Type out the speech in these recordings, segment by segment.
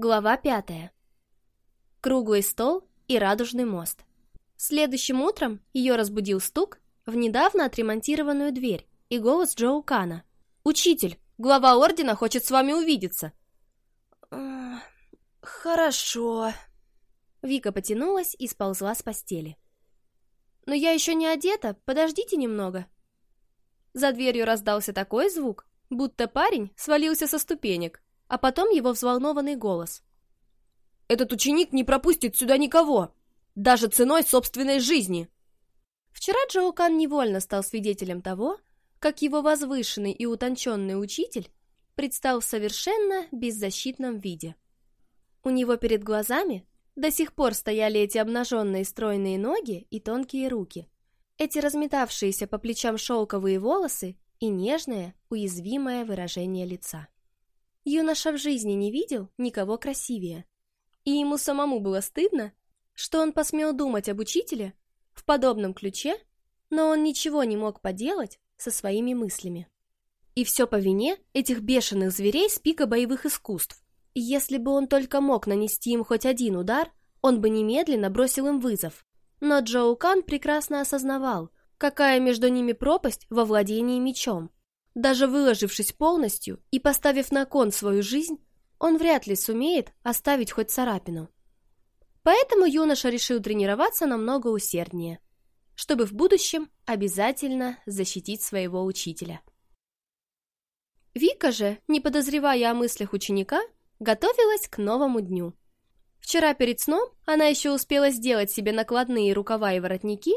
Глава пятая. Круглый стол и радужный мост. Следующим утром ее разбудил стук в недавно отремонтированную дверь и голос Джоу Кана. «Учитель, глава ордена хочет с вами увидеться!» «Хорошо». Вика потянулась и сползла с постели. «Но я еще не одета, подождите немного». За дверью раздался такой звук, будто парень свалился со ступенек, а потом его взволнованный голос. «Этот ученик не пропустит сюда никого, даже ценой собственной жизни!» Вчера Джоукан невольно стал свидетелем того, как его возвышенный и утонченный учитель предстал в совершенно беззащитном виде. У него перед глазами до сих пор стояли эти обнаженные стройные ноги и тонкие руки, эти разметавшиеся по плечам шелковые волосы и нежное, уязвимое выражение лица. Юноша в жизни не видел никого красивее. И ему самому было стыдно, что он посмел думать об учителе в подобном ключе, но он ничего не мог поделать со своими мыслями. И все по вине этих бешеных зверей с пика боевых искусств. И если бы он только мог нанести им хоть один удар, он бы немедленно бросил им вызов. Но Джоу Кан прекрасно осознавал, какая между ними пропасть во владении мечом. Даже выложившись полностью и поставив на кон свою жизнь, он вряд ли сумеет оставить хоть царапину. Поэтому юноша решил тренироваться намного усерднее, чтобы в будущем обязательно защитить своего учителя. Вика же, не подозревая о мыслях ученика, готовилась к новому дню. Вчера перед сном она еще успела сделать себе накладные рукава и воротники,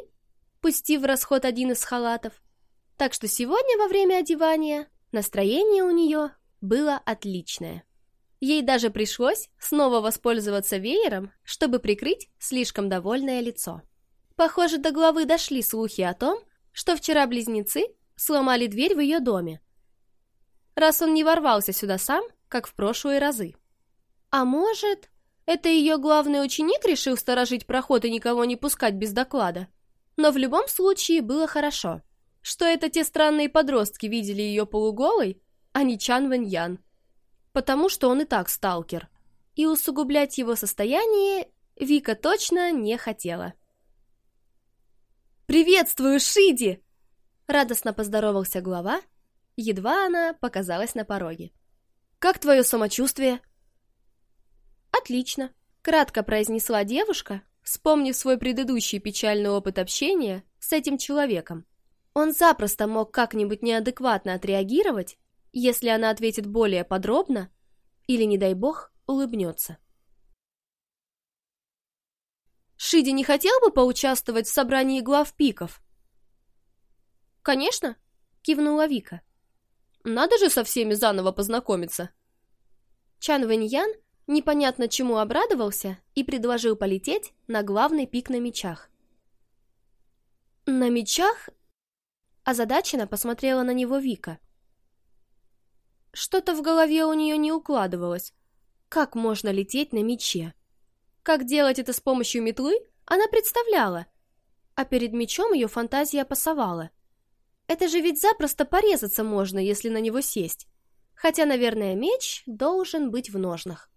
пустив в расход один из халатов, так что сегодня во время одевания настроение у нее было отличное. Ей даже пришлось снова воспользоваться веером, чтобы прикрыть слишком довольное лицо. Похоже, до главы дошли слухи о том, что вчера близнецы сломали дверь в ее доме, раз он не ворвался сюда сам, как в прошлые разы. А может, это ее главный ученик решил сторожить проход и никого не пускать без доклада? Но в любом случае было хорошо что это те странные подростки видели ее полуголой, а не Чан Вэньян. Потому что он и так сталкер. И усугублять его состояние Вика точно не хотела. «Приветствую, Шиди!» Радостно поздоровался глава, едва она показалась на пороге. «Как твое самочувствие?» «Отлично», — кратко произнесла девушка, вспомнив свой предыдущий печальный опыт общения с этим человеком. Он запросто мог как-нибудь неадекватно отреагировать, если она ответит более подробно или, не дай бог, улыбнется. Шиди не хотел бы поучаствовать в собрании глав пиков? «Конечно», — кивнула Вика. «Надо же со всеми заново познакомиться». Чан Вэньян непонятно чему обрадовался и предложил полететь на главный пик на мечах. «На мечах Озадаченно посмотрела на него Вика. Что-то в голове у нее не укладывалось. Как можно лететь на мече? Как делать это с помощью метлы, она представляла. А перед мечом ее фантазия пасовала. Это же ведь запросто порезаться можно, если на него сесть. Хотя, наверное, меч должен быть в ножнах.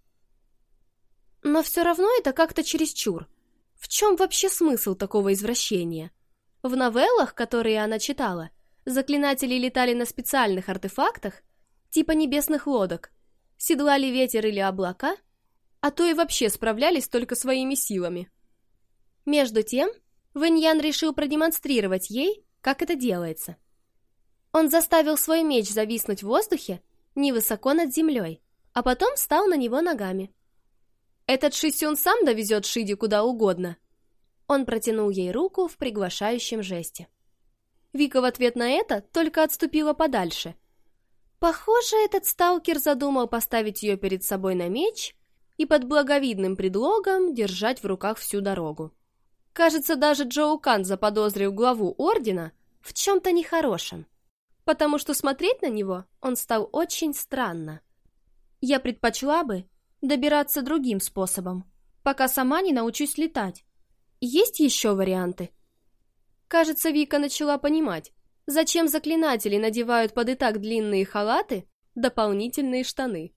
Но все равно это как-то чересчур. В чем вообще смысл такого извращения? В новеллах, которые она читала, заклинатели летали на специальных артефактах, типа небесных лодок, седлали ветер или облака, а то и вообще справлялись только своими силами. Между тем, Вэньян решил продемонстрировать ей, как это делается. Он заставил свой меч зависнуть в воздухе невысоко над землей, а потом встал на него ногами. Этот Шисюн сам довезет Шиди куда угодно, он протянул ей руку в приглашающем жесте. Вика в ответ на это только отступила подальше. Похоже, этот сталкер задумал поставить ее перед собой на меч и под благовидным предлогом держать в руках всю дорогу. Кажется, даже Джоу Кан заподозрил главу Ордена в чем-то нехорошем, потому что смотреть на него он стал очень странно. Я предпочла бы добираться другим способом, пока сама не научусь летать. Есть еще варианты? Кажется, Вика начала понимать, зачем заклинатели надевают под и так длинные халаты дополнительные штаны.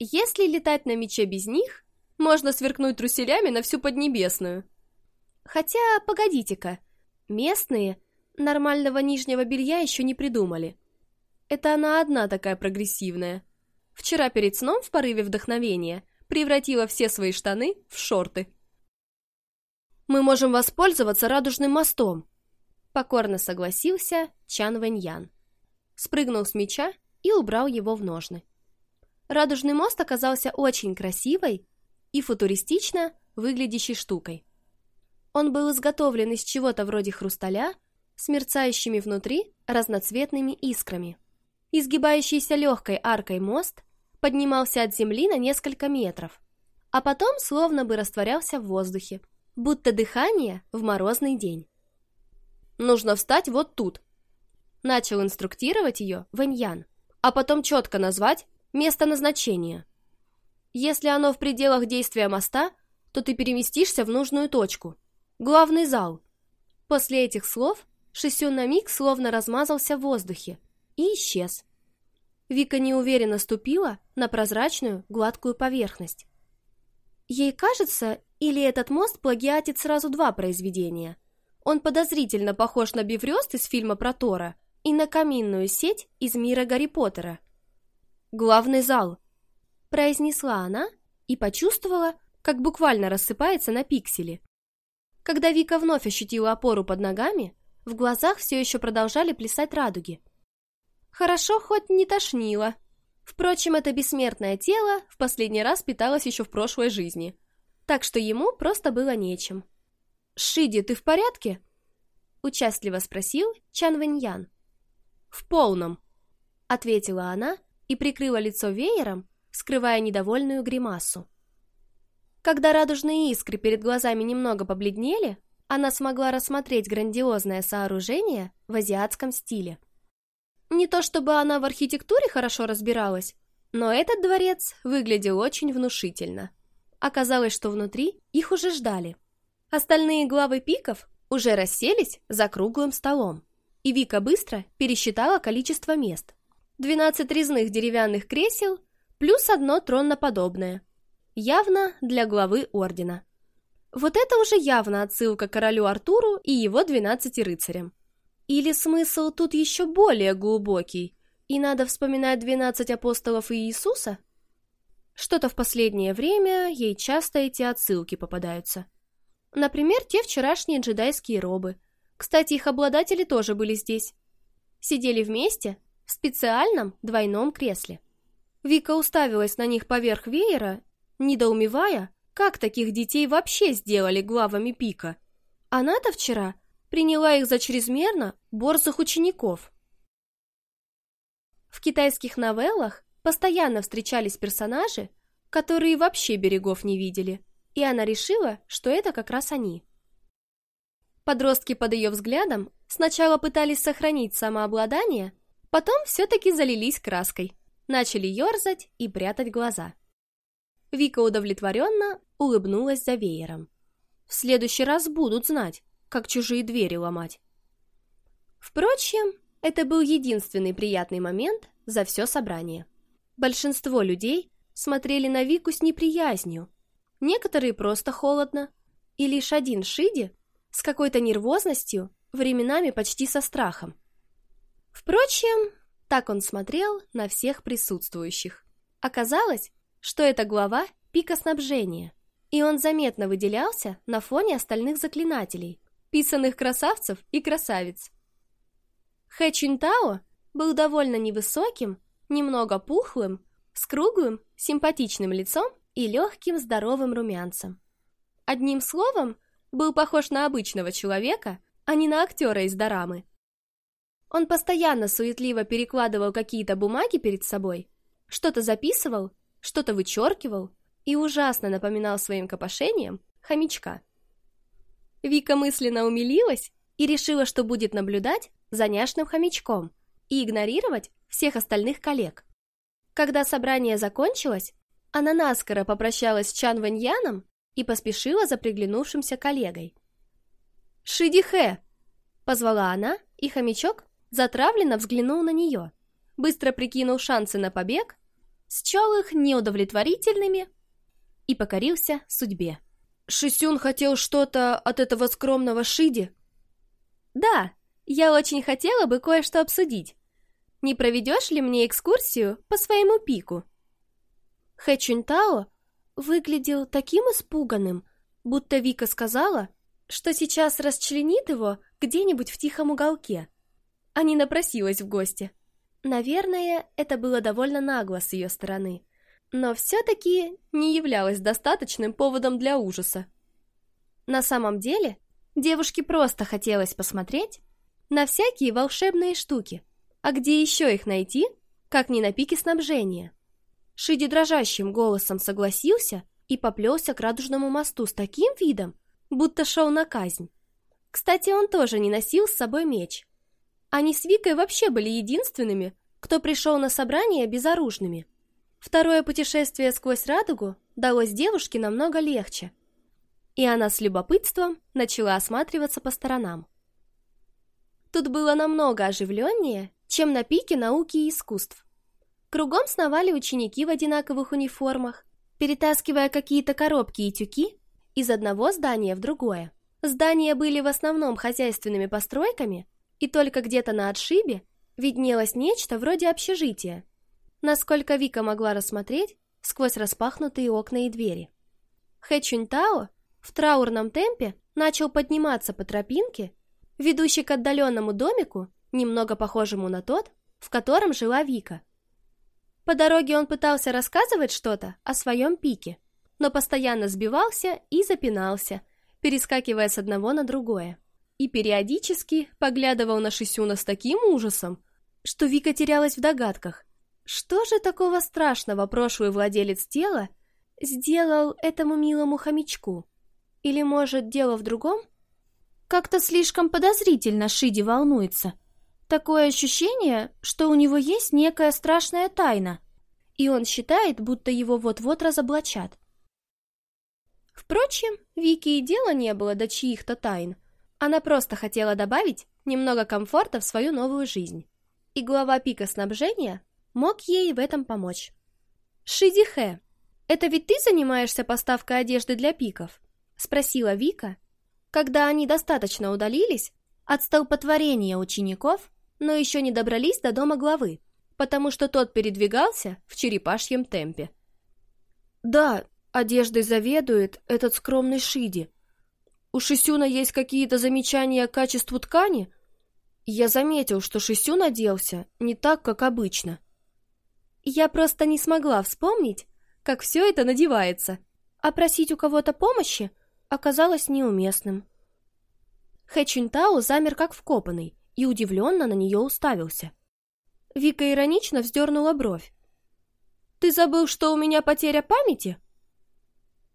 Если летать на мече без них, можно сверкнуть труселями на всю Поднебесную. Хотя, погодите-ка, местные нормального нижнего белья еще не придумали. Это она одна такая прогрессивная. Вчера перед сном в порыве вдохновения превратила все свои штаны в шорты. «Мы можем воспользоваться радужным мостом», — покорно согласился Чан Вэньян. Спрыгнул с меча и убрал его в ножны. Радужный мост оказался очень красивой и футуристично выглядящей штукой. Он был изготовлен из чего-то вроде хрусталя с мерцающими внутри разноцветными искрами. Изгибающийся легкой аркой мост поднимался от земли на несколько метров, а потом словно бы растворялся в воздухе, будто дыхание в морозный день. «Нужно встать вот тут», — начал инструктировать ее Вэньян, а потом четко назвать место назначения. Если оно в пределах действия моста, то ты переместишься в нужную точку. Главный зал. После этих слов Шисю на миг словно размазался в воздухе и исчез. Вика неуверенно ступила на прозрачную, гладкую поверхность. Ей кажется, или этот мост плагиатит сразу два произведения. Он подозрительно похож на Биврёст из фильма про Тора и на каминную сеть из мира Гарри Поттера. «Главный зал», — произнесла она и почувствовала, как буквально рассыпается на пиксели. Когда Вика вновь ощутила опору под ногами, в глазах все еще продолжали плясать радуги. Хорошо, хоть не тошнило. Впрочем, это бессмертное тело в последний раз питалось еще в прошлой жизни, так что ему просто было нечем. «Шиди, ты в порядке?» — участливо спросил Чан Вэньян. «В полном», — ответила она и прикрыла лицо веером, скрывая недовольную гримасу. Когда радужные искры перед глазами немного побледнели, она смогла рассмотреть грандиозное сооружение в азиатском стиле. Не то чтобы она в архитектуре хорошо разбиралась, но этот дворец выглядел очень внушительно. Оказалось, что внутри их уже ждали. Остальные главы пиков уже расселись за круглым столом, и Вика быстро пересчитала количество мест. 12 резных деревянных кресел плюс одно тронноподобное, явно для главы ордена. Вот это уже явно отсылка королю Артуру и его 12 рыцарям. Или смысл тут еще более глубокий, и надо вспоминать 12 апостолов и Иисуса? Что-то в последнее время ей часто эти отсылки попадаются. Например, те вчерашние джедайские робы. Кстати, их обладатели тоже были здесь. Сидели вместе в специальном двойном кресле. Вика уставилась на них поверх веера, недоумевая, как таких детей вообще сделали главами пика. Она-то вчера приняла их за чрезмерно борзых учеников. В китайских новеллах постоянно встречались персонажи, которые вообще берегов не видели, и она решила, что это как раз они. Подростки под ее взглядом сначала пытались сохранить самообладание, Потом все-таки залились краской, начали ерзать и прятать глаза. Вика удовлетворенно улыбнулась за веером. В следующий раз будут знать, как чужие двери ломать. Впрочем, это был единственный приятный момент за все собрание. Большинство людей смотрели на Вику с неприязнью, некоторые просто холодно, и лишь один Шиди с какой-то нервозностью, временами почти со страхом. Впрочем, так он смотрел на всех присутствующих. Оказалось, что это глава пика снабжения, и он заметно выделялся на фоне остальных заклинателей, писанных красавцев и красавиц. Хэ Чунтао был довольно невысоким, немного пухлым, с круглым, симпатичным лицом и легким здоровым румянцем. Одним словом, был похож на обычного человека, а не на актера из дорамы. Он постоянно суетливо перекладывал какие-то бумаги перед собой, что-то записывал, что-то вычеркивал и ужасно напоминал своим копошением хомячка. Вика мысленно умилилась и решила, что будет наблюдать за няшным хомячком и игнорировать всех остальных коллег. Когда собрание закончилось, она наскоро попрощалась с Чан Вэньяном и поспешила за приглянувшимся коллегой. «Шидихэ!» — позвала она, и хомячок затравленно взглянул на нее, быстро прикинул шансы на побег, счел их неудовлетворительными и покорился судьбе. Шисюн хотел что-то от этого скромного Шиди? Да, я очень хотела бы кое-что обсудить. Не проведешь ли мне экскурсию по своему пику? Хэ Чунтао выглядел таким испуганным, будто Вика сказала, что сейчас расчленит его где-нибудь в тихом уголке, а не напросилась в гости. Наверное, это было довольно нагло с ее стороны, но все-таки не являлось достаточным поводом для ужаса. На самом деле, девушке просто хотелось посмотреть на всякие волшебные штуки, а где еще их найти, как не на пике снабжения. Шиди дрожащим голосом согласился и поплелся к радужному мосту с таким видом, будто шел на казнь. Кстати, он тоже не носил с собой меч. Они с Викой вообще были единственными, кто пришел на собрание безоружными. Второе путешествие сквозь радугу далось девушке намного легче, и она с любопытством начала осматриваться по сторонам. Тут было намного оживленнее, чем на пике науки и искусств. Кругом сновали ученики в одинаковых униформах, перетаскивая какие-то коробки и тюки из одного здания в другое. Здания были в основном хозяйственными постройками, и только где-то на отшибе виднелось нечто вроде общежития, насколько Вика могла рассмотреть сквозь распахнутые окна и двери. Хэ Чуньтао в траурном темпе начал подниматься по тропинке, ведущей к отдаленному домику, немного похожему на тот, в котором жила Вика. По дороге он пытался рассказывать что-то о своем пике, но постоянно сбивался и запинался, перескакивая с одного на другое. И периодически поглядывал на Шисюна с таким ужасом, что Вика терялась в догадках. Что же такого страшного прошлый владелец тела сделал этому милому хомячку? Или, может, дело в другом? Как-то слишком подозрительно Шиди волнуется – Такое ощущение, что у него есть некая страшная тайна, и он считает, будто его вот-вот разоблачат. Впрочем, Вики и дела не было до чьих-то тайн. Она просто хотела добавить немного комфорта в свою новую жизнь. И глава пика снабжения мог ей в этом помочь. «Шидихэ, это ведь ты занимаешься поставкой одежды для пиков?» — спросила Вика, когда они достаточно удалились от столпотворения учеников но еще не добрались до дома главы, потому что тот передвигался в черепашьем темпе. «Да, одеждой заведует этот скромный Шиди. У Шисюна есть какие-то замечания к качеству ткани? Я заметил, что Шисюн оделся не так, как обычно». Я просто не смогла вспомнить, как все это надевается, а просить у кого-то помощи оказалось неуместным. Хэ замер как вкопанный, и удивленно на нее уставился. Вика иронично вздернула бровь. «Ты забыл, что у меня потеря памяти?»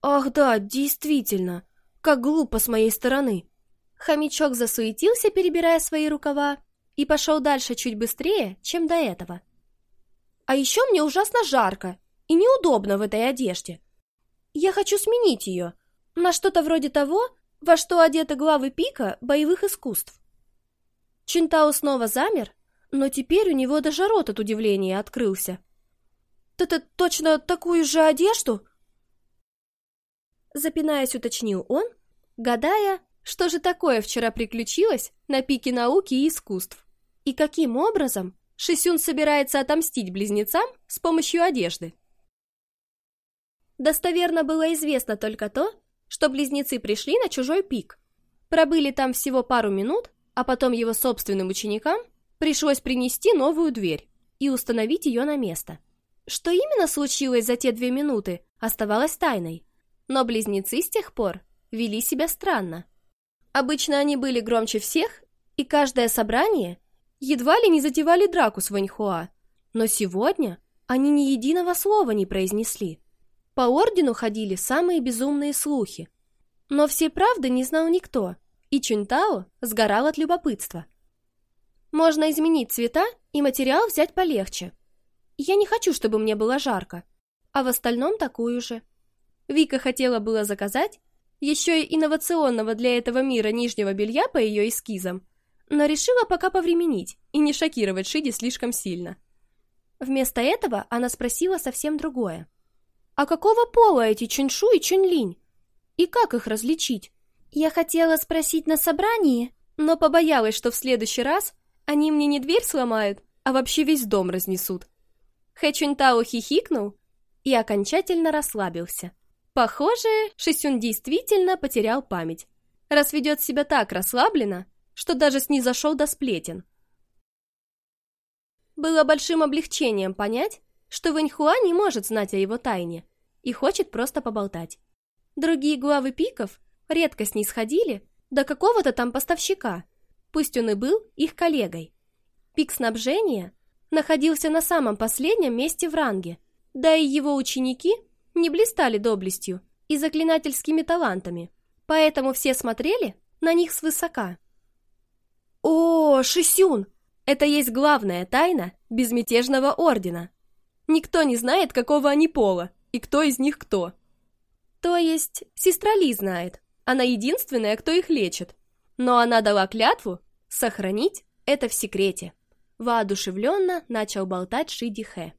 «Ах да, действительно, как глупо с моей стороны!» Хомячок засуетился, перебирая свои рукава, и пошел дальше чуть быстрее, чем до этого. «А еще мне ужасно жарко и неудобно в этой одежде. Я хочу сменить ее на что-то вроде того, во что одеты главы пика боевых искусств. Чинтао снова замер, но теперь у него даже рот от удивления открылся. «Ты-то точно такую же одежду?» Запинаясь, уточнил он, гадая, что же такое вчера приключилось на пике науки и искусств, и каким образом Шисюн собирается отомстить близнецам с помощью одежды. Достоверно было известно только то, что близнецы пришли на чужой пик, пробыли там всего пару минут а потом его собственным ученикам пришлось принести новую дверь и установить ее на место. Что именно случилось за те две минуты, оставалось тайной, но близнецы с тех пор вели себя странно. Обычно они были громче всех, и каждое собрание едва ли не затевали драку с Ваньхуа, но сегодня они ни единого слова не произнесли. По ордену ходили самые безумные слухи, но всей правды не знал никто, и Чунтао сгорал от любопытства. Можно изменить цвета и материал взять полегче. Я не хочу, чтобы мне было жарко, а в остальном такую же. Вика хотела было заказать еще и инновационного для этого мира нижнего белья по ее эскизам, но решила пока повременить и не шокировать Шиди слишком сильно. Вместо этого она спросила совсем другое. «А какого пола эти Чуньшу и Чуньлинь? И как их различить?» Я хотела спросить на собрании, но побоялась, что в следующий раз они мне не дверь сломают, а вообще весь дом разнесут. Хэ Чуньтао хихикнул и окончательно расслабился. Похоже, Шисюн действительно потерял память, раз ведет себя так расслабленно, что даже снизошел до сплетен. Было большим облегчением понять, что Вэньхуа не может знать о его тайне и хочет просто поболтать. Другие главы пиков редко снисходили до какого-то там поставщика, пусть он и был их коллегой. Пик снабжения находился на самом последнем месте в ранге, да и его ученики не блистали доблестью и заклинательскими талантами, поэтому все смотрели на них свысока. «О, Шисюн! Это есть главная тайна безмятежного ордена. Никто не знает, какого они пола и кто из них кто. То есть, сестра Ли знает, она единственная, кто их лечит. Но она дала клятву сохранить это в секрете. Воодушевленно начал болтать Шиди Хэ.